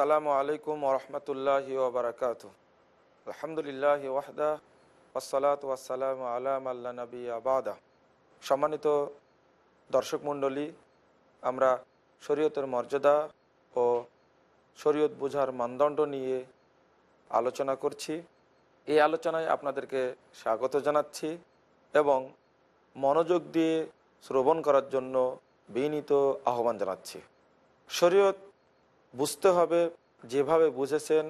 আসসালামু আলাইকুম ওরহমতুল্লাহ ওবরাকাত আলহামদুলিল্লাহ ওয়াহদা ওসালাত ওয়াসালাম আলাম আল্লাহ নবী আবাদা সম্মানিত দর্শক মণ্ডলী, আমরা শরীয়তের মর্যাদা ও শরীয়ত বোঝার মানদণ্ড নিয়ে আলোচনা করছি। এই আলোচনায় আপনাদেরকে স্বাগত জানাচ্ছি এবং মনোযোগ দিয়ে শ্রবণ করার জন্য বিনীত আহ্বান জানাচ্ছি। শরীয়ত বুঝতে হবে যেভাবে বুঝেছেন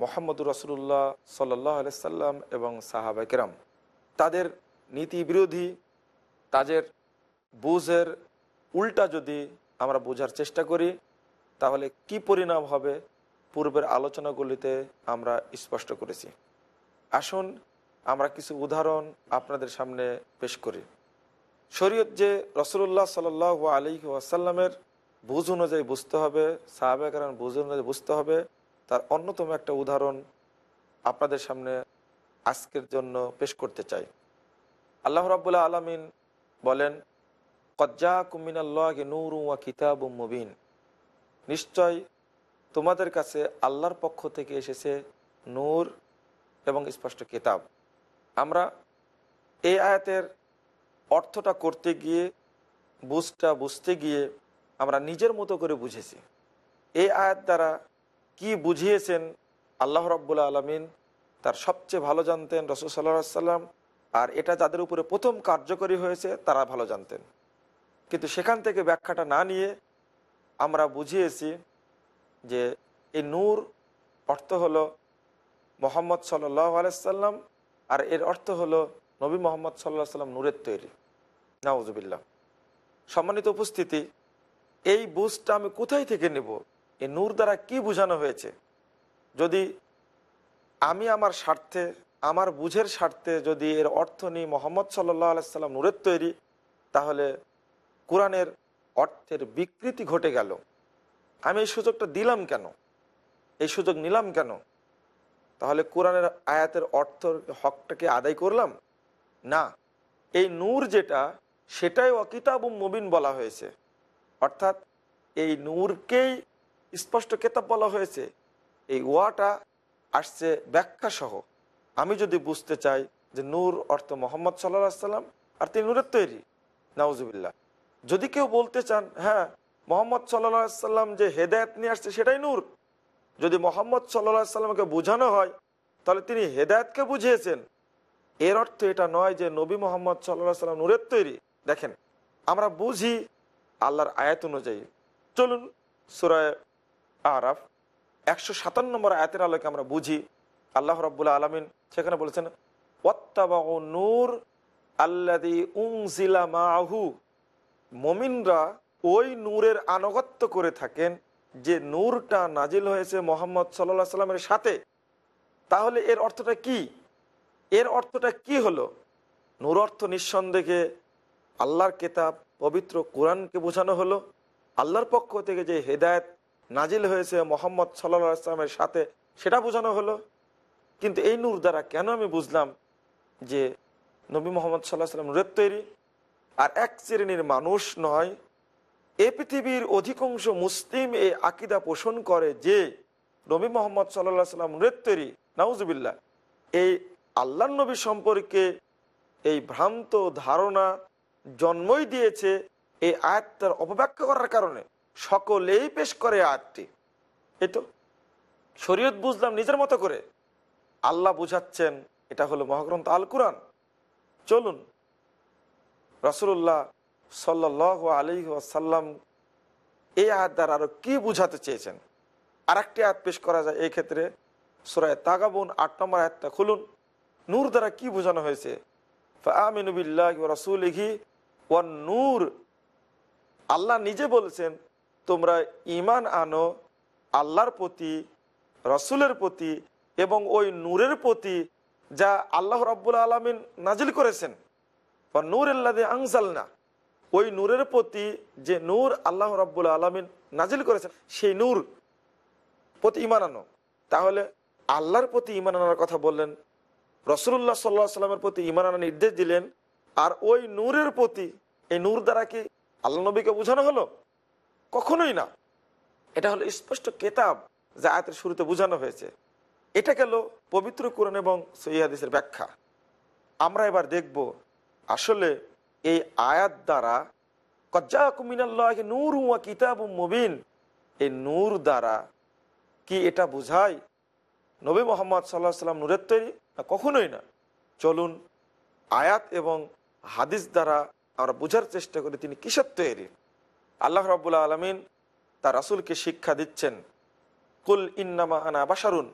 মোহাম্মদুর রসুল্লাহ সাল্লাহ সাল্লাম এবং সাহাবাকেরাম তাদের নীতি বিরোধী, তাদের বুঝের উল্টা যদি আমরা বোঝার চেষ্টা করি, তাহলে কি পরিণাম হবে পূর্বের আলোচনাগুলিতে আমরা স্পষ্ট করেছি। আসুন আমরা কিছু উদাহরণ আপনাদের সামনে পেশ করি। শরীয়ত যে রসুল্লাহ সাল আলী ওয়াসাল্লামের বুঝ অনুযায়ী বুঝতে হবে সাহাবেকার বুঝ অনুযায়ী বুঝতে হবে। তার অন্যতম একটা উদাহরণ আপনাদের সামনে আজকের জন্য পেশ করতে চাই। আল্লাহ রাবুল্লাহ আলমিন বলেন কজ্জা কুমিনাল্লাহ নূর ওয়া কিতাব মুবিন। নিশ্চয় তোমাদের কাছে আল্লাহর পক্ষ থেকে এসেছে নূর এবং স্পষ্ট কিতাব। আমরা এই আয়াতের অর্থটা করতে গিয়ে, বুঝটা বুঝতে গিয়ে আমরা নিজের মতো করে বুঝেছি। এই আয়াত দ্বারা কি বুঝিয়েছেন আল্লাহ রব্বুল্লা আলমিন, তার সবচেয়ে ভালো জানতেন রসুল সাল্লাহ সাল্লাম আর এটা যাদের উপরে প্রথম কার্যকরী হয়েছে, তারা ভালো জানতেন। কিন্তু সেখান থেকে ব্যাখ্যাটা না নিয়ে আমরা বুঝিয়েছি যে এই নূর অর্থ হলো মোহাম্মদ সাল্লাহ আলাইসাল্লাম আর এর অর্থ হলো নবী মোহাম্মদ সাল্লাহ সাল্লাম নূরের তৈরি। নাউজুবিল্লাহ। সম্মানিত উপস্থিতি এই বুঝটা আমি কোথায় থেকে নেব? এই নূর দ্বারা কি বোঝানো হয়েছে? যদি আমি আমার স্বার্থে, আমার বুঝের স্বার্থে যদি এর অর্থ নিই মোহাম্মদ সাল্লাহ আলাইসাল্লাম নূরের তৈরি, তাহলে কোরআনের অর্থের বিকৃতি ঘটে গেল। আমি এই সুযোগটা দিলাম কেন? এই সুযোগ নিলাম কেন? তাহলে কোরআনের আয়াতের অর্থ হকটাকে আদায় করলাম? না। এই নূর যেটা, সেটাই অকিতাব মুবিন বলা হয়েছে। অর্থাৎ এই নূরকেই স্পষ্ট কেতাব বলা হয়েছে, এই ওয়াটা আসছে ব্যাখ্যা সহ আমি যদি বুঝতে চাই যে নূর অর্থ মোহাম্মদ সাল্লা সাল্লাম, আর তিনি নূরের তৈরি নাউজুবিল্লা যদি কেউ বলতে চান হ্যাঁ মোহাম্মদ সাল্লা সাল্লাম যে হেদায়ত নিয়ে আসছে সেটাই নূর। যদি মোহাম্মদ সাল্লা সাল্লামকে বোঝানো হয়, তাহলে তিনি হেদায়তকে বুঝিয়েছেন। এর অর্থ এটা নয় যে নবী মোহাম্মদ সাল্লাহ সাল্লাম নূরের তৈরি। দেখেন, আমরা বুঝি আল্লাহর আয়াত অনুযায়ী। চলুন সুরায় আরাফ, একশো সাতান্ন নম্বর আয়াতের আলোকে আমরা বুঝি, আল্লাহ রব্বুল্লা আলমিন সেখানে বলেছেন নূর আল্লাদি উংজিলা মাহু মমিনরা ওই নূরের আনুগত্য করে থাকেন, যে নূরটা নাজিল হয়েছে মোহাম্মদ সাল্লা সাল্লামের সাথে। তাহলে এর অর্থটা কি? এর অর্থটা কি হলো? নূর অর্থ নিঃসন্দেহে আল্লাহর কেতাব, পবিত্র কোরআনকে বোঝানো হলো। আল্লাহর পক্ষ থেকে যে হেদায়ত নাজিল হয়েছে মোহাম্মদ সাল্লা সাল্লামের সাথে, সেটা বোঝানো হলো। কিন্তু এই নূর দ্বারা কেন আমি বুঝলাম যে নবী মোহাম্মদ সাল্লাহ সাল্লাম নূরের তৈরি? আর এক শ্রেণির মানুষ নয়, এ পৃথিবীর অধিকাংশ মুসলিম এই আকিদা পোষণ করে যে নবী মোহাম্মদ সাল্লাহ সাল্লাম নূরের তৈরি। নাউজুবিল্লা এই আল্লাহ নবী সম্পর্কে এই ভ্রান্ত ধারণা জন্মই দিয়েছে এই আয়াতটার অপব্যাখ্যা করার কারণে। সকলেই পেশ করে আয়াতটি। এই তো, শরীয়ত বুঝলাম নিজের মতো করে। আল্লাহ বুঝাচ্ছেন, এটা হলো মহাগ্রন্থ আল কুরআন চলুন রসুল্লাহ সাল্লাহ আলী আসাল্লাম এই আয়াত দ্বারা আরও কি বুঝাতে চেয়েছেন? আর একটি আয়াত পেশ করা যায় এই ক্ষেত্রে। সুরায় তাগাবুন আট নম্বর আয়াতটা খুলুন। নূর দ্বারা কি বোঝানো হয়েছে? আমিনুবিল্লাহ রসুলহি ওয়ান নূর। আল্লাহ নিজে বলছেন, তোমরা ইমান আনো আল্লাহর প্রতি, রসুলের প্রতি এবং ওই নূরের প্রতি যা আল্লাহ রব্বুল আলমিন নাজিল করেছেন। বা নূর আল্লাহ আংসাল না ওই নূরের প্রতি যে নূর আল্লাহ রব্বুল আলমিন নাজিল করেছেন, সেই নূর প্রতি ইমান আনো। তাহলে আল্লাহর প্রতি ইমান আনার কথা বললেন রসুল্লাহ সাল্লাহ সাল্লামের প্রতি ইমান আনার নির্দেশ দিলেন আর ওই নূরের প্রতি, এই নূর দ্বারা কি আল্লাহ নবীকে বোঝানো হলো? কখনোই না। এটা হলো স্পষ্ট কেতাব যা আয়াতের শুরুতে বোঝানো হয়েছে। এটা গেল পবিত্র কোরআন এবং সৈহাদিসের ব্যাখ্যা। আমরা এবার দেখব আসলে এই আয়াত দ্বারা কজ্জাকুমিনাল্লাহ নূর উয়া কিতাব মুবিন এই নূর দ্বারা কি এটা বোঝায় নবী মোহাম্মদ সাল্লাহ সাল্লাম নূরের তৈরি? না, কখনোই না। চলুন আয়াত এবং হাদিস দ্বারা আমরা বোঝার চেষ্টা করি তিনি কিসের তৈরি? আল্লাহ রাবুল্লাহ আলমিন তার রাসুলকে শিক্ষা দিচ্ছেন, কুল ইন্নামা আনা বাসারুন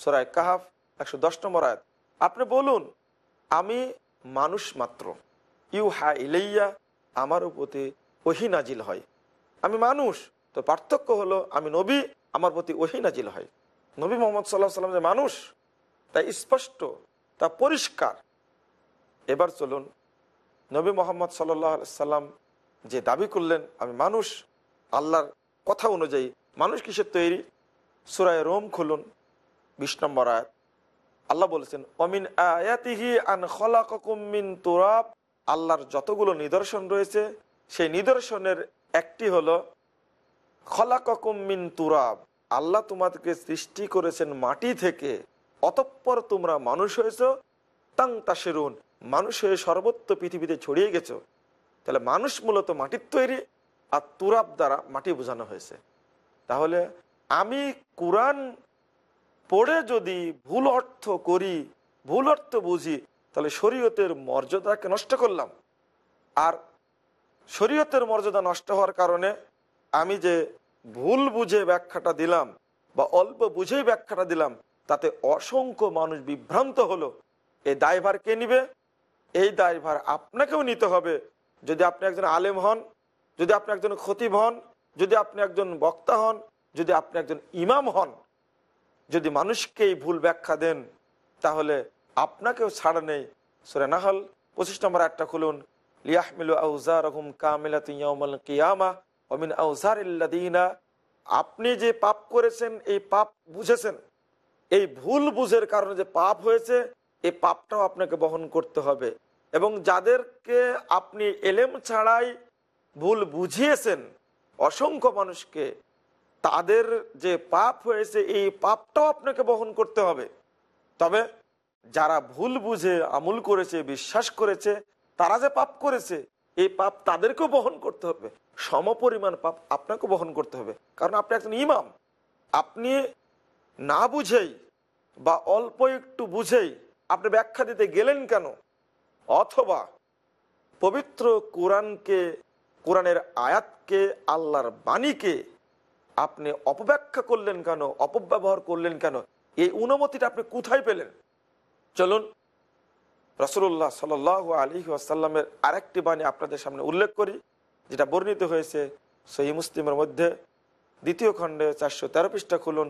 সোরায় কাহাফ একশো দশ নম্বর আয়াত। আপনি বলুন, আমি মানুষ মাত্র। ইউ হা ইলাইয়া আমার প্রতি ওহি নাজিল হয়। আমি মানুষ, তো পার্থক্য হলো আমি নবী, আমার প্রতি ওহি নাজিল হয়। নবী মোহাম্মদ সাল্লাহ সাল্লাম যে মানুষ, তা স্পষ্ট, তা পরিষ্কার। এবার চলুন নবী মোহাম্মদ সাল্লাহ সাল্লাম যে দাবি করলেন, আমি মানুষ, আল্লাহর কথা অনুযায়ী মানুষ কিসের তৈরি? সুরায় রোম খুলুন, বিশ নম্বর আয়াত। আল্লাহ বলেছেন অমিন আয়াতিহি আন খলাকুমিন তুরাব। আল্লাহর যতগুলো নিদর্শন রয়েছে, সেই নিদর্শনের একটি হলো খলাকুমিন তুরাব। আল্লাহ তোমাদেরকে সৃষ্টি করেছেন মাটি থেকে, অতঃপর তোমরা মানুষ হয়েছ, তাং তাসেরুন মানুষ হয়ে সর্বত্র পৃথিবীতে ছড়িয়ে গেছো, তাহলে মানুষ মূলত মাটির তৈরি আর তুরাব দ্বারা মাটি বোঝানো হয়েছে। তাহলে আমি কোরআন পড়ে যদি ভুল অর্থ করি, ভুল অর্থ বুঝি, তাহলে শরীয়তের মর্যাদাকে নষ্ট করলাম। আর শরীয়তের মর্যাদা নষ্ট হওয়ার কারণে আমি যে ভুল বুঝে ব্যাখ্যাটা দিলাম বা অল্প বুঝেই ব্যাখ্যাটা দিলাম, তাতে অসংখ্য মানুষ বিভ্রান্ত হলো। এই দায়ভার কে নিবে? এই দায়ভার আপনাকেও নিতে হবে। যদি আপনি একজন আলেম হন, যদি আপনি একজন খতিব হন, যদি আপনি একজন বক্তা হন, যদি আপনি একজন ইমাম হন, যদি মানুষকে এই ভুল ব্যাখ্যা দেন, তাহলে আপনাকেও ছাড়া নেই। সুরে নাহল পঁচিশ নম্বর একটা খুলুন। লিয়াহমিলু আউজার রহম কামিলাতিয়ামাল কিয়ামা অমিন আউজার ইল্লাদিনা আপনি যে পাপ করেছেন, এই পাপ বুঝেছেন। এই ভুল বুঝের কারণে যে পাপ হয়েছে এই পাপটাও আপনাকে বহন করতে হবে। এবং যাদেরকে আপনি এলেম ছাড়াই ভুল বুঝিয়েছেন, অসংখ্য মানুষকে, তাদের যে পাপ হয়েছে, এই পাপটাও আপনাকে বহন করতে হবে। তবে যারা ভুল বুঝে, আমুল করেছে, বিশ্বাস করেছে, তারা যে পাপ করেছে, এই পাপ তাদেরকেও বহন করতে হবে। সমপরিমাণ পাপ আপনাকে বহন করতে হবে। কারণ আপনি একজন ইমাম। আপনি না বুঝেই বা অল্প একটু বুঝেই আপনি ব্যাখ্যা দিতে গেলেন কেন? অথবা পবিত্র কোরআনকে, কোরআনের আয়াতকে, আল্লাহর বাণীকে আপনি অপব্যাখ্যা করলেন কেন, অপব্যবহার করলেন কেন? এই অনুমতিটা আপনি কোথায় পেলেন? চলুন রসুল্লাহ সাল আলী আসাল্লামের আরেকটি বাণী আপনাদের সামনে উল্লেখ করি, যেটা বর্ণিত হয়েছে সহি মুসলিমের মধ্যে। দ্বিতীয় খণ্ডে চারশো তেরো পৃষ্ঠা খুলুন।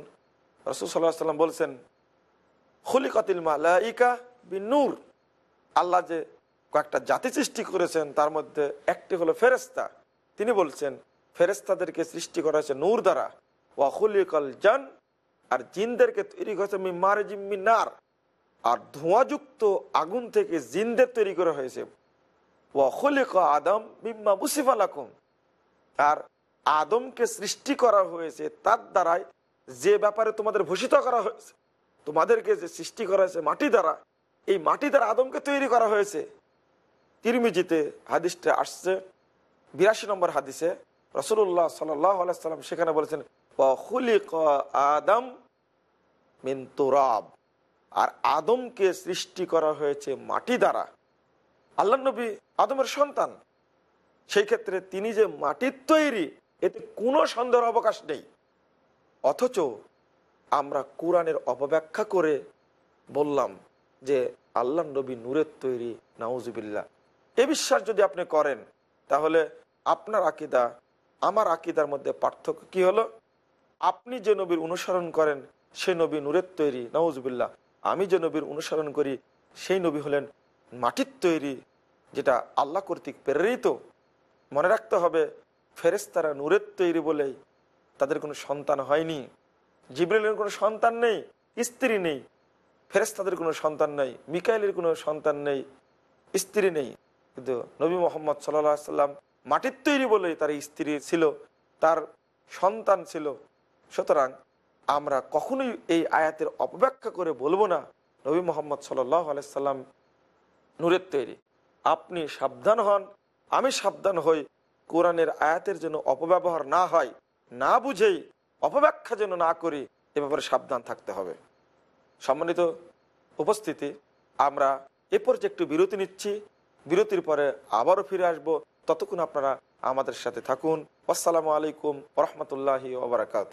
রসুল সাল্লাহ সাল্লাম বলছেন খুলিকাতিল মালাইকা বিনুর আল্লাহ যে কয়েকটা জাতি সৃষ্টি করেছেন, তার মধ্যে একটি হলো ফেরেস্তা তিনি বলছেন ফেরেস্তাদেরকে সৃষ্টি করা হয়েছে নূর দ্বারা। ওয়াহুলিকল জান, আর জিনদেরকে তৈরি করেছে মিমার জিম্মিনার আর ধোঁয়াযুক্ত আগুন থেকে জিনদের তৈরি করা হয়েছে। ওয়াহুলিক আদম বিম্মা মুসিফালাকুম আর আদমকে সৃষ্টি করা হয়েছে তার দ্বারাই যে ব্যাপারে তোমাদের ভূষিত করা হয়েছে তোমাদেরকে যে সৃষ্টি করা হয়েছে মাটি দ্বারা, এই মাটি দ্বারা আদমকে তৈরি করা হয়েছে। তিরমিজিতে হাদিসটা আসছে, বিরাশি নম্বর হাদিসে রসুল্লাহ সাল্লাম সেখানে বলেছেন আদম মিন তুরাব। আর আদমকে সৃষ্টি করা হয়েছে মাটি দ্বারা। আল্লাহ নবী আদমের সন্তান। সেই ক্ষেত্রে তিনি যে মাটির তৈরি, এতে কোনো সন্দেহের অবকাশ নেই। অথচ আমরা কোরআনের অপব্যাখ্যা করে বললাম যে আল্লাহ নবী নূরের তৈরি নাউজুবিল্লা এ বিশ্বাস যদি আপনি করেন, তাহলে আপনার আকিদা, আমার আকিদার মধ্যে পার্থক্য কি হলো? আপনি যে নবীর অনুসরণ করেন সেই নবী নূরের তৈরি নওয়াজবিল্লা আমি যে নবীর অনুসরণ করি, সেই নবী হলেন মাটির তৈরি, যেটা আল্লাহ কর্তৃক প্রেরিত। মনে রাখতে হবে ফেরেস্তারা নূরের তৈরি বলেই তাদের কোনো সন্তান হয়নি। জিব্রেলের কোনো সন্তান নেই, স্ত্রী নেই ফেরেস্তাদের কোনো সন্তান নেই, মিকাইলের কোনো সন্তান নেই, স্ত্রী নেই। কিন্তু নবী মোহাম্মদ সাল্লাহ সাল্লাম মাটির তৈরি বলেই তার স্ত্রী ছিল, তার সন্তান ছিল। সুতরাং আমরা কখনোই এই আয়াতের অপব্যাখ্যা করে বলব না, নবী মোহাম্মদ সাল্লাহ আলাইসাল্লাম নূরের তৈরি। আপনি সাবধান হন, আমি সাবধান হই, কোরআনের আয়াতের জন্য অপব্যবহার না হয়, না বুঝেই অপব্যাখ্যা যেন না করি এ ব্যাপারে সাবধান থাকতে হবে। সম্মানিত উপস্থিতি আমরা এ পর্যায়ে একটু বিরতি নিচ্ছি। বিরতির পরে আবারও ফিরে আসব। ততক্ষণ আপনারা আমাদের সাথে থাকুন। আসসালামু আলাইকুম রহমতুল্লাহি ওবরাকাত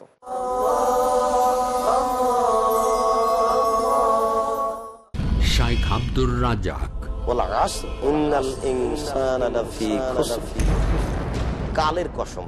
কালের কসম।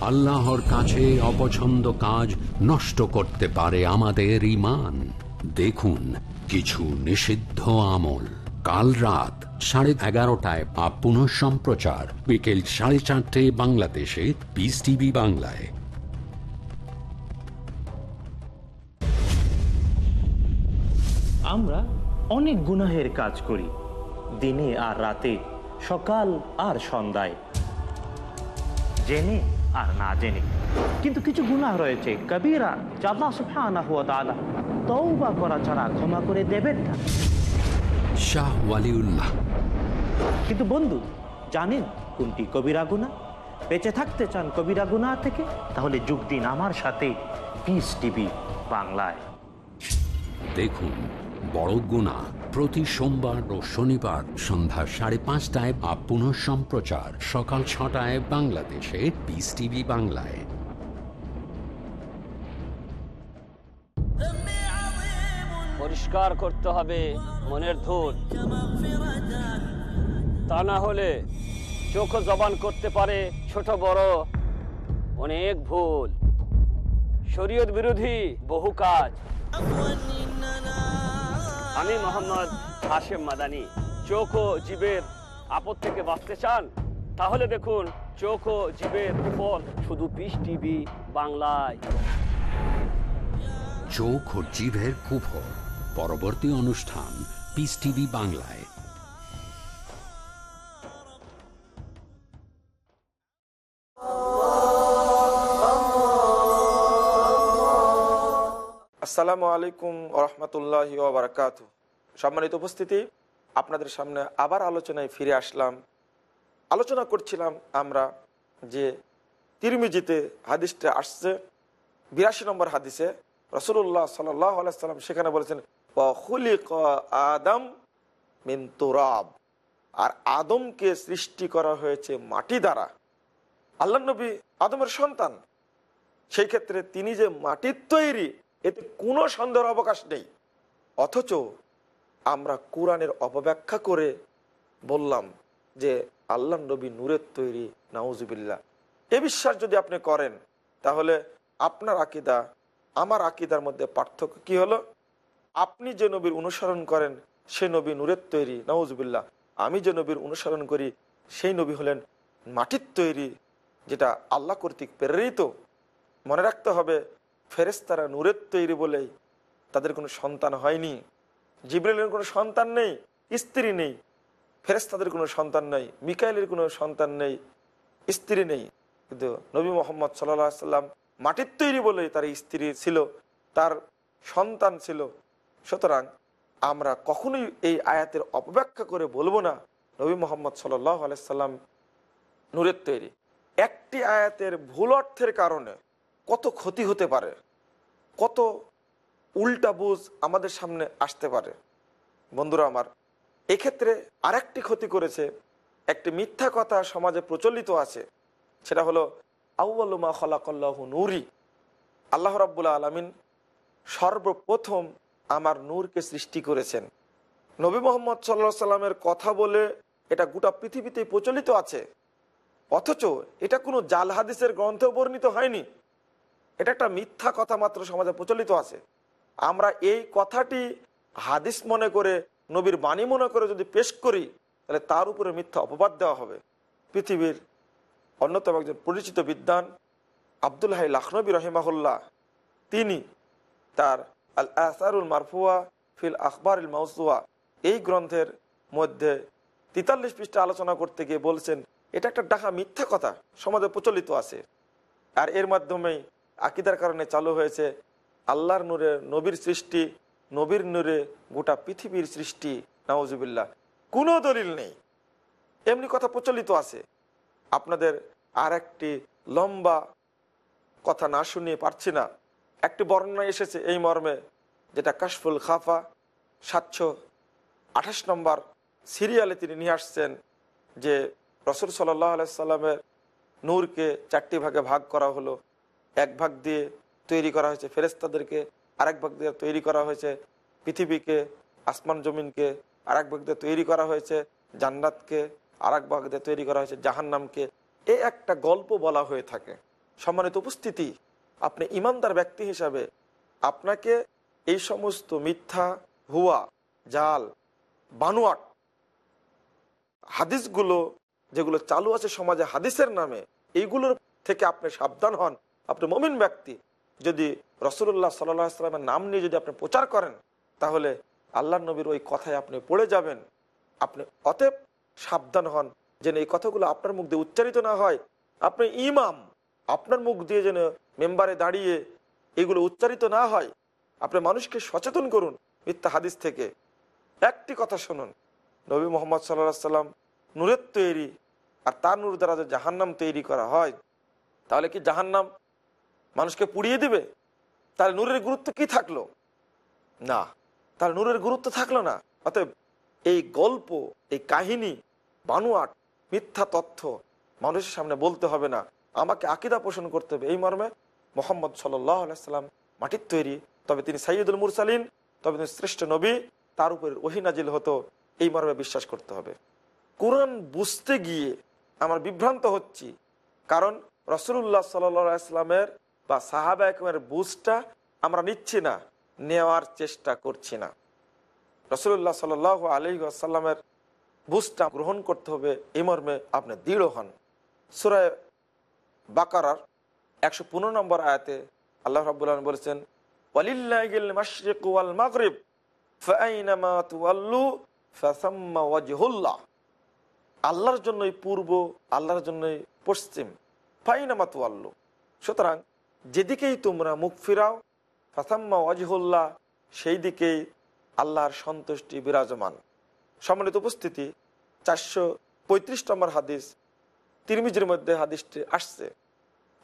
আল্লাহর কাছে অপছন্দ কাজ নষ্ট করতে পারে আমাদের ইমান দেখুন, কিছু নিষিদ্ধ আমল। কাল রাত সাড়ে এগারোটায় বা পুনঃ সম্প্রচার। বিকেল সাড়ে চারটে বাংলাদেশে পিস টিভি বাংলায়। আমরা অনেক গুনাহের কাজ করি, দিনে আর রাতে, সকাল আর সন্ধ্যায়। জেনে আর না জেনে। কিন্তু কিছু গুনাহ রয়েছে। কবিরা জাদা সুবহানাহু ওয়া তাআলা তওবা করা ছাড়া ক্ষমা করে দেবেন না। শাহ ওয়ালিউল্লাহ। কিন্তু বন্ধু জানেন কোনটি কবিরা গুনাহ? বেঁচে থাকতে চান কবিরা গুনাহ থেকে তাহলে যোগ দিন আমার সাথে। পিস টিভি বাংলায়। দেখুন বড় গুণা। প্রতি সোমবার ও শনিবার সন্ধ্যা সাড়ে পাঁচটায় বা পুনঃ সম্প্রচার। সকাল ছটায় বাংলাদেশে পিস টিভি বাংলায়। পরিষ্কার করতে হবে মনের ধূল। তা না হলে চোখ জবান করতে পারে ছোট বড় অনেক ভুল। শরীয়ত বিরোধী বহু কাজ। আমি মোহাম্মদ হাশেম মাদানি, চোখ ও জীবের আপদ থেকে বাঁচতে চান? তাহলে দেখুন, চোখ ও জীবের উপর শুধু পিস টিভি বাংলায়। চোখ ও জীবের কুফল পরবর্তী অনুষ্ঠান পিস টিভি বাংলায়। আসসালামু আলাইকুম রহমতুল্লাহ বারকাত সম্মানিত উপস্থিতি, আপনাদের সামনে আবার আলোচনায় ফিরে আসলাম। আলোচনা করছিলাম আমরা যে তিরমিজিতে হাদিসটা আসছে, বিরাশি নম্বর হাদিসে রসুল্লাহ সাল্লাম সেখানে বলেছেন "ওয়াখুলিক আদম মিন তুরাব। আর আদমকে সৃষ্টি করা হয়েছে মাটি দ্বারা। আল্লাহ নবী আদমের সন্তান। সেই ক্ষেত্রে তিনি যে মাটির তৈরি এতে কোনো সন্দেহের অবকাশ নেই। অথচ আমরা কোরআনের অপব্যাখ্যা করে বললাম যে আল্লাহ নবী নূরের তৈরি নাউজুবিল্লা এ বিশ্বাস যদি আপনি করেন, তাহলে আপনার আকিদা, আমার আকিদার মধ্যে পার্থক্য কি হলো? আপনি যে নবীর অনুসরণ করেন, সে নবী নূরের তৈরি নাউজুবিল্লা আমি যে নবীর অনুসরণ করি, সেই নবী হলেন মাটির তৈরি, যেটা আল্লাহ কর্তৃক প্রেরিত। মনে রাখতে হবে ফেরেস্তারা নূরের তৈরি বলেই তাদের কোনো সন্তান হয়নি। জিব্রেলের কোনো সন্তান নেই, স্ত্রী নেই। ফেরেস্তাদের কোনো সন্তান নেই, মিকাইলের কোনো সন্তান নেই, স্ত্রী নেই। কিন্তু নবী মোহাম্মদ সাল্লাহ সাল্লাম মাটির তৈরি বলেই তার স্ত্রী ছিল, তার সন্তান ছিল। সুতরাং আমরা কখনোই এই আয়াতের অপব্যাখ্যা করে বলব না, নবী মোহাম্মদ সাল্লাহ আলাইসাল্লাম নূরের তৈরি। একটি আয়াতের ভুল অর্থের কারণে কত ক্ষতি হতে পারে? কত উল্টা বুঝ আমাদের সামনে আসতে পারে? বন্ধুরা আমার, এক্ষেত্রে আরেকটি ক্ষতি করেছে, একটি মিথ্যা কথা সমাজে প্রচলিত আছে, সেটা হলো আউ্বালুমা খলাকল্লাহ নুরি। আল্লাহ রাব্বুল আলমিন সর্বপ্রথম আমার নূরকে সৃষ্টি করেছেন। নবী মোহাম্মদ সাল্লা সাল্লামের কথা বলে এটা গোটা পৃথিবীতে প্রচলিত আছে। অথচ এটা কোনো জাল হাদিসের গ্রন্থেও বর্ণিত হয়নি। এটা একটা মিথ্যা কথা মাত্র সমাজে প্রচলিত আছে। আমরা এই কথাটি হাদিস মনে করে, নবীর বাণী মনে করে যদি পেশ করি, তাহলে তার উপরে মিথ্যা অপবাদ দেওয়া হবে। পৃথিবীর অন্যতম একজন পরিচিত বিদ্বান আব্দুল হাই লাখনবী রহিমাহুল্লাহ, তিনি তার আল আসারুল মারফুয়া ফিল আখবর ইল মাউসুয়া এই গ্রন্থের মধ্যে তেতাল্লিশ পৃষ্ঠা আলোচনা করতে গিয়ে বলছেন, এটা একটা ডাকা মিথ্যা কথা, সমাজে প্রচলিত আছে। আর এর মাধ্যমেই আকিদার কারণে চালু হয়েছে আল্লাহর নূরে নবীর সৃষ্টি, নবীর নূরে গোটা পৃথিবীর সৃষ্টি নওয়াজুবিল্লাহ কোনো দলিল নেই। এমনি কথা প্রচলিত আছে। আপনাদের আর একটি লম্বা কথা না শুনিয়ে পারছি না। একটি বর্ণনা এসেছে এই মর্মে, যেটা কাশফুল খাফা সাতশো আঠাশ নম্বর সিরিয়ালে তিনি নিয়ে আসছেন যে রসুল সাল্লাহ আলাইসাল্লামের নূরকে চারটি ভাগে ভাগ করা হলো। এক ভাগ দিয়ে তৈরি করা হয়েছে ফেরেস্তাদেরকে আরেক ভাগ দিয়ে তৈরি করা হয়েছে, পৃথিবীকে, আসমান জমিনকে আরেক ভাগ দিয়ে তৈরি করা হয়েছে, জান্নাতকে আরেক ভাগ দিয়ে তৈরি করা হয়েছে, জাহান্নামকে। এ একটা গল্প বলা হয়ে থাকে। সম্মানিত উপস্থিতি, আপনি ইমানদার ব্যক্তি হিসাবে আপনাকে এই সমস্ত মিথ্যা, হুয়া, জাল, বানুয়াট হাদিসগুলো যেগুলো চালু আছে সমাজে হাদিসের নামে, এইগুলোর থেকে আপনি সাবধান হন। আপনি মমিন ব্যক্তি, যদি রসুল্লাহ সাল্লাহ সাল্লামের নাম নিয়ে যদি আপনি প্রচার করেন, তাহলে আল্লাহ নবীর ওই কথায় আপনি পড়ে যাবেন। আপনি অতএব সাবধান হন যেন এই কথাগুলো আপনার মুখ দিয়ে উচ্চারিত না হয়। আপনি ইমাম, আপনার মুখ দিয়ে যেন মেম্বারে দাঁড়িয়ে এগুলো উচ্চারিত না হয়। আপনি মানুষকে সচেতন করুন মিথ্যা হাদিস থেকে। একটি কথা শুনুন, নবী মোহাম্মদ সাল্লাহ সাল্লাম নূরের তৈরি আর তার নূর দ্বারা যে জাহান্নাম তৈরি করা হয়, তাহলে কি জাহান্নাম মানুষকে পুড়িয়ে দিবে? তাহলে নূরের গুরুত্ব কি থাকল? না, তাহলে নূরের গুরুত্ব থাকল না। অতএব এই গল্প, এই কাহিনী, বানুয়াট, মিথ্যা তথ্য মানুষের সামনে বলতে হবে না। আমাকে আকিদা পোষণ করতে হবে। এই মর্মে মোহাম্মদ সাল্লাম মাটির তৈরি। তবে তিনি সাইয়দুল মুরসালিন, তবে তিনি শ্রেষ্ঠ নবী। তার উপরে ওহিনাজিল হতো। এই মর্মে বিশ্বাস করতে হবে। কোরআন বুঝতে গিয়ে আমার বিভ্রান্ত হচ্ছি। কারণ রসুল্লাহ সাল্লামের বা সাহাবা একমের বুঝটা আমরা নিচ্ছি না, নেওয়ার চেষ্টা করছি না। রসুল্লাহ সাল আলী আসাল্লামের বুঝটা গ্রহণ করতে হবে এই মর্মে আপনি দৃঢ় হন। সুরায় বাকারার একশো পনেরো নম্বর আয়াতে আল্লাহ রাবুল্লাহ বলেছেন মাগরিব আল্লাহর জন্যই পূর্ব, আল্লাহর জন্যই পশ্চিম ফাইনামা তু আল্লু সুতরাং যেদিকেই তোমরা মুখ ফিরাও, ফাসাম্মা ওয়াজহুল্লাহ সেই দিকেই আল্লাহর সন্তুষ্টি বিরাজমান। সম্মানিত উপস্থিতি, চারশো পঁয়ত্রিশ নম্বর হাদিস, তিরমিজের মধ্যে হাদিসটি আসছে।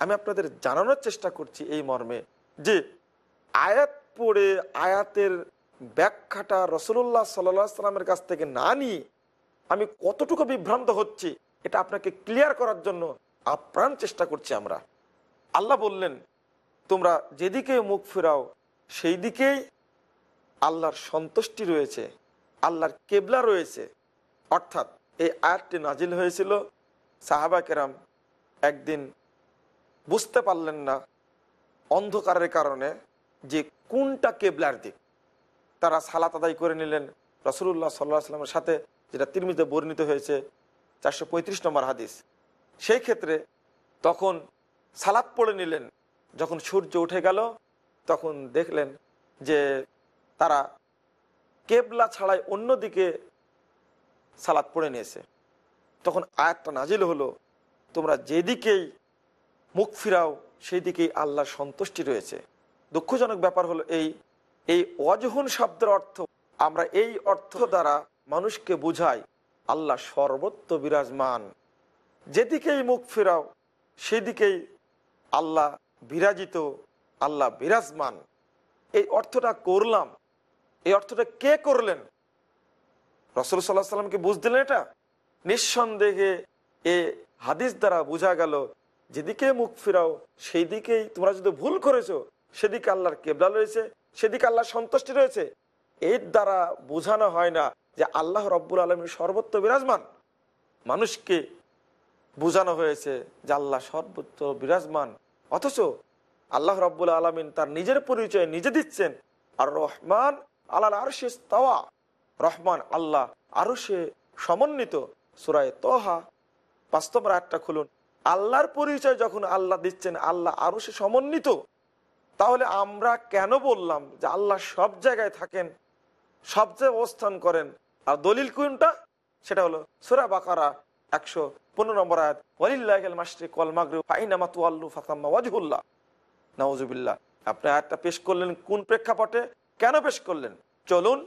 আমি আপনাদের জানানোর চেষ্টা করছি এই মর্মে যে আয়াত পড়ে আয়াতের ব্যাখ্যাটা রসুল্লাহ সাল্লা সাল্লামের কাছ থেকে না নিয়ে আমি কতটুকু বিভ্রান্ত হচ্ছি, এটা আপনাকে ক্লিয়ার করার জন্য আপ্রাণ চেষ্টা করছি আমরা। আল্লাহ বললেন তোমরা যেদিকে মুখ ফেরাও সেই দিকেই আল্লাহর সন্তুষ্টি রয়েছে, আল্লাহর কেবলা রয়েছে। অর্থাৎ এই আয়াতটি নাজিল হয়েছিল, সাহাবা কেরাম একদিন বুঝতে পারলেন না অন্ধকারের কারণে যে কোনটা কেবলার দিক। তারা সালাত আদায় করে নিলেন রসুল্লাহ সাল্লাহ সাল্লামের সাথে, যেটা তিরমিতে বর্ণিত হয়েছে, চারশো পঁয়ত্রিশ নম্বর হাদিস। সেই ক্ষেত্রে তখন সালাত পড়ে নিলেন যখন সূর্য উঠে গেল, তখন দেখলেন যে তারা কেবলা ছাড়াই অন্যদিকে সালাত পড়ে নিয়েছে। তখন আয়াতটা নাজিল হলো, তোমরা যেদিকেই মুখ ফিরাও সেই দিকেই আল্লাহর সন্তুষ্টি রয়েছে। দুঃখজনক ব্যাপার হলো এই এই অজহন শব্দের অর্থ, আমরা এই অর্থ দ্বারা মানুষকে বুঝাই, আল্লাহ সর্বত্র বিরাজমান। যেদিকেই মুখ ফেরাও, সেদিকেই আল্লাহ বিরাজিত, আল্লাহ বিরাজমান। এই অর্থটা করলাম। এই অর্থটা কে করলেন? রসুল সাল্লাহ সাল্লামকে বুঝ দিলেন এটা? নিঃসন্দেহে এ হাদিস দ্বারা বোঝা গেল, যেদিকে মুখ ফিরাও সেই দিকেই তোমরা যদি ভুল করেছ, সেদিকে আল্লাহর কেবলা রয়েছে, সেদিকে আল্লাহর সন্তুষ্টি রয়েছে। এর দ্বারা বোঝানো হয় না যে আল্লাহ রব্বুল আলমীর সর্বত্র বিরাজমান। মানুষকে বোঝানো হয়েছে যে আল্লাহ সর্বত্র বিরাজমান। অথচ আল্লাহ রব্বুল আলমিন তার নিজের পরিচয় নিজে দিচ্ছেন, আর রহমান আল্লাহ আর সে তাওয়া রহমান আল্লাহ আরও সে সমন্বিত। সুরায় তোহা বাস্তব একটা খুলুন। আল্লাহর পরিচয় যখন আল্লাহ দিচ্ছেন, আল্লাহ আরও সে সমন্বিত, তাহলে আমরা কেন বললাম যে আল্লাহ সব জায়গায় থাকেন, সব জায়গায় অবস্থান করেন? আর দলিল কোনটা? সেটা হলো সুরা বাকারা একশো পনেরো নম্বর আয়াত ওয়ালিল্লাহ মাসরি কল মাগরি ফাইনামা তুয়াল্লু ফাতাম্মা ওয়াজহুল্লাহ। নওয়াজুবিল্লাহ আপনি আয়াতটা পেশ করলেন কোন প্রেক্ষাপটে? কেন পেশ করলেন? চলুন,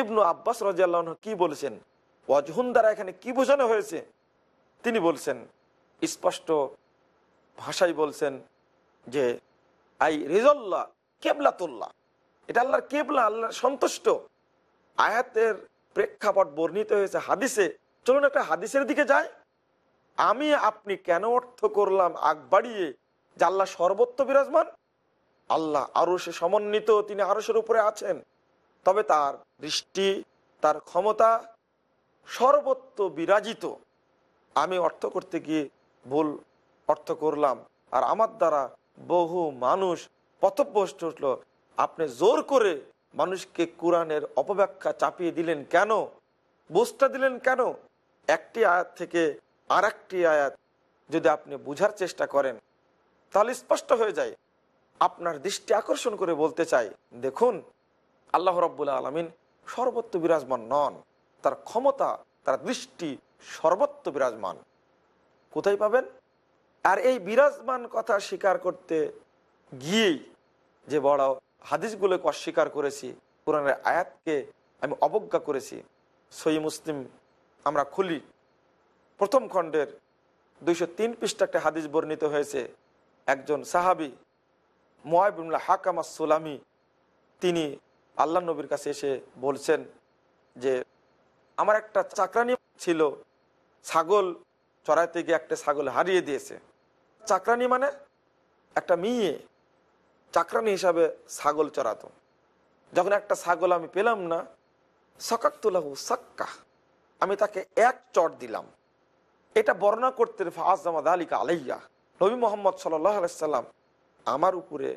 ইবনু আব্বাস রাজিয়াল্লাহ কি বলেছেন? ওয়াজহুন দ্বারা এখানে কি বোঝানো হয়েছে? তিনি বলছেন, স্পষ্ট ভাষায় বলছেন যে, আই রেজল্লাহ কেবলাতুল্লাহ। এটা আল্লাহর কেবলা আল্লাহ সন্তুষ্ট। আয়াতের প্রেক্ষাপট বর্ণিত হয়েছে হাদিসে। চলুন একটা হাদিসের দিকে যাই। আমি আপনি কেন অর্থ করলাম? আগ বাড়িয়ে যে আল্লাহ সর্বত্র বিরাজমান? আল্লাহ আরও সে সমন্বিত, তিনি আরসের উপরে আছেন। তবে তার দৃষ্টি, তার ক্ষমতা সর্বত্র বিরাজিত। আমি অর্থ করতে গিয়ে ভুল অর্থ করলাম। আর আমার দ্বারা বহু মানুষ পথভ্রষ্ট হলো। আপনি জোর করে মানুষকে কোরআনের অপব্যাখ্যা চাপিয়ে দিলেন কেন? বুঝটা দিলেন কেন? একটি আয়াত থেকে আর একটি আয়াত যদি আপনি বুঝার চেষ্টা করেন, তাহলে স্পষ্ট হয়ে যায়। আপনার দৃষ্টি আকর্ষণ করে বলতে চাই, দেখুন, আল্লাহ রব্বুল আলমিন সর্বত্র বিরাজমান নন। তার ক্ষমতা, তার দৃষ্টি সর্বত্র বিরাজমান। কোথায় পাবেন? আর এই বিরাজমান কথা স্বীকার করতে গিয়েই যে বড় হাদিসগুলোকে অস্বীকার করেছি, কোরআনের আয়াতকে আমি অবজ্ঞা করেছি। সই মুসলিম আমরা খুলি প্রথম খণ্ডের দুইশো তিন পৃষ্ঠা একটা হাদিস বর্ণিত হয়েছে। একজন সাহাবি মোয়াবিমুল্লাহ হাকামা সুলামি তিনি আল্লাহ নবীর কাছে এসে বলছেন যে, আমার একটা চাকরানি ছিল, ছাগল চড়াইতে গিয়ে একটা ছাগল হারিয়ে দিয়েছে। চাকরানি মানে একটা মেয়ে চাকরানি হিসাবে ছাগল চড়াতো। যখন একটা ছাগল আমি পেলাম না সকাক্তুলাহু সাক্কা আমি তাকে এক চট দিলাম। এটা বর্ণনা করতে ফাজমাদ আলিকা আলাইয়া। নবী মোহাম্মদ সাল্লাম আমার উপরে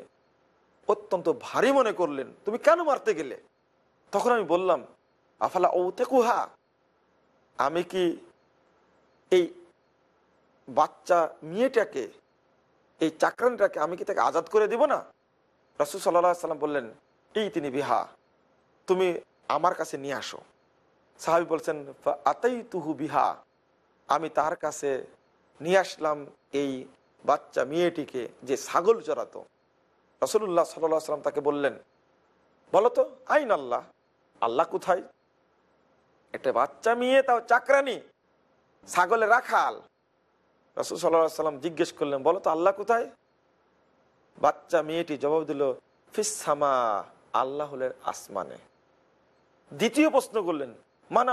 অত্যন্ত ভারী মনে করলেন, তুমি কেন মারতে গেলে? তখন আমি বললাম, আফালা ওতে কুহা আমি কি এই বাচ্চা মেয়েটাকে, এই চাকরানিটাকে আমি কি তাকে আজাদ করে দিব না? রসুল সাল্লাহ সাল্লাম বললেন এই তিনি বিহা তুমি আমার কাছে নিয়ে আসো। সাহাবি বলছেন আতাই তুহু বিহা। আমি তার কাছে নিয়ে আসলাম এই বাচ্চা মেয়েটিকে যে ছাগল চড়াতো রসুল্লাহ সাল্লাহ সাল্লাম তাকে বললেন বলতো আইন আল্লাহ? আল্লাহ কোথায়? একটা বাচ্চা মেয়ে, তাও চাকরানি, ছাগলে রাখাল। রসুল সাল্লাহ সাল্লাম জিজ্ঞেস করলেন, বলো তো, আল্লাহ কোথায়? বাচ্চা মেয়েটি জবাব দিল ফিসামা আল্লাহ হলেন আসমানে। দ্বিতীয় প্রশ্ন করলেন মানে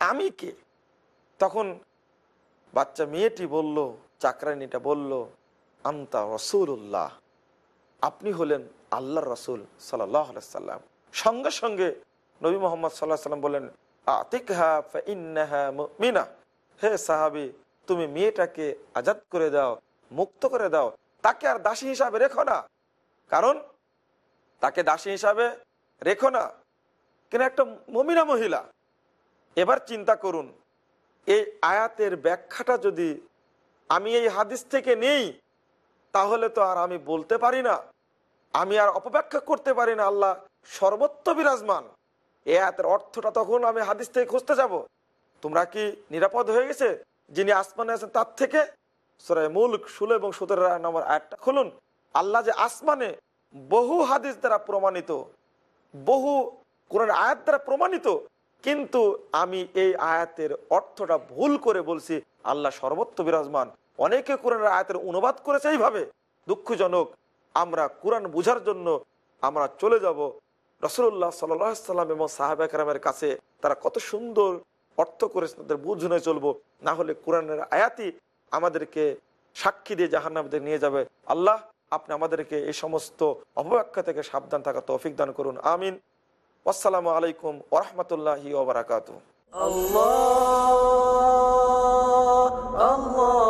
আমি কে? তখন বাচ্চা মেয়েটি বলল চাকরানিটা বলল, আন্তা রসুল্লাহ আপনি হলেন আল্লাহ রসুল সাল্লাম। সঙ্গে সঙ্গে নবী মোহাম্মদ সাল্লাহ সাল্লাম বললেন মিনা হে সাহাবি, তুমি মেয়েটাকে আজাদ করে দাও, মুক্ত করে দাও, তাকে আর দাসী হিসাবে রেখো না। কারণ তাকে দাসী হিসাবে রেখো না। কেন? একটা মমিনা মহিলা। এবার চিন্তা করুন এই আয়াতের ব্যাখ্যাটা যদি আমি এই হাদিস থেকে নেই, তাহলে তো আর আমি বলতে পারি না। আমি আর অপব্যাখ্যা করতে পারি না, আল্লাহ সর্বত্র বিরাজমান। এ আয়াতের অর্থটা তখন আমি হাদিস থেকে খুঁজতে যাব। তোমরা কি নিরাপদ হয়ে গেছে? যিনি আসমানে আছেন, তার থেকে? সুরায় মুল্ক ষোলো এবং সতেরো নম্বর আয়াতটা খুলুন। আল্লাহ যে আসমানে বহু হাদিস দ্বারা প্রমাণিত, বহু কোরআন আয়াত দ্বারা প্রমাণিত কিন্তু আমি এই আয়াতের অর্থটা ভুল করে বলছি, আল্লাহ সর্বত্র বিরাজমান। অনেকে কোরআনের আয়াতের অনুবাদ করেছে এইভাবে, দুঃখজনক, আমরা কোরআন বুঝার জন্য আমরা চলে যাব। রসুল্লাহ সাল্লাম এবং সাহাবাহামের কাছে তারা কত সুন্দর অর্থ করেছে, তাদের বুঝনে চলবো। না হলে কোরআনের আয়াতই আমাদেরকে সাক্ষী দিয়ে জাহান্নামদের নিয়ে যাবে। আল্লাহ, আপনি আমাদেরকে এই সমস্ত অপব্যাখ্যা থেকে সাবধান থাকা তৌফিক দান করুন। আমিন। আসসালামু আলাইকুম ওরহমতুল্লাহি ওবরাকাত আল্লাহ আল্লাহ।